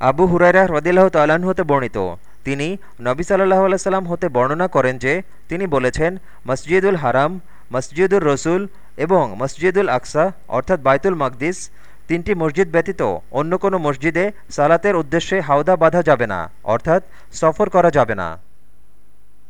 আবু হুরাইরা হ্রদিল্লাহ তালান হতে বর্ণিত। তিনি নবী সাল্লাহ আলাইসাল্লাম হতে বর্ণনা করেন যে, তিনি বলেছেন, মসজিদুল হারাম, মসজিদুর রসুল এবং মসজিদুল আকসা, অর্থাৎ বাইতুল মকদিস, তিনটি মসজিদ ব্যতীত অন্য কোনো মসজিদে সালাতের উদ্দেশ্যে হাওদা বাঁধা যাবে না, অর্থাৎ সফর করা যাবে না।